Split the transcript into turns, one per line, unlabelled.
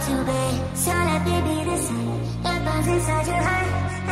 to be. So let me be the sun that burns inside your heart.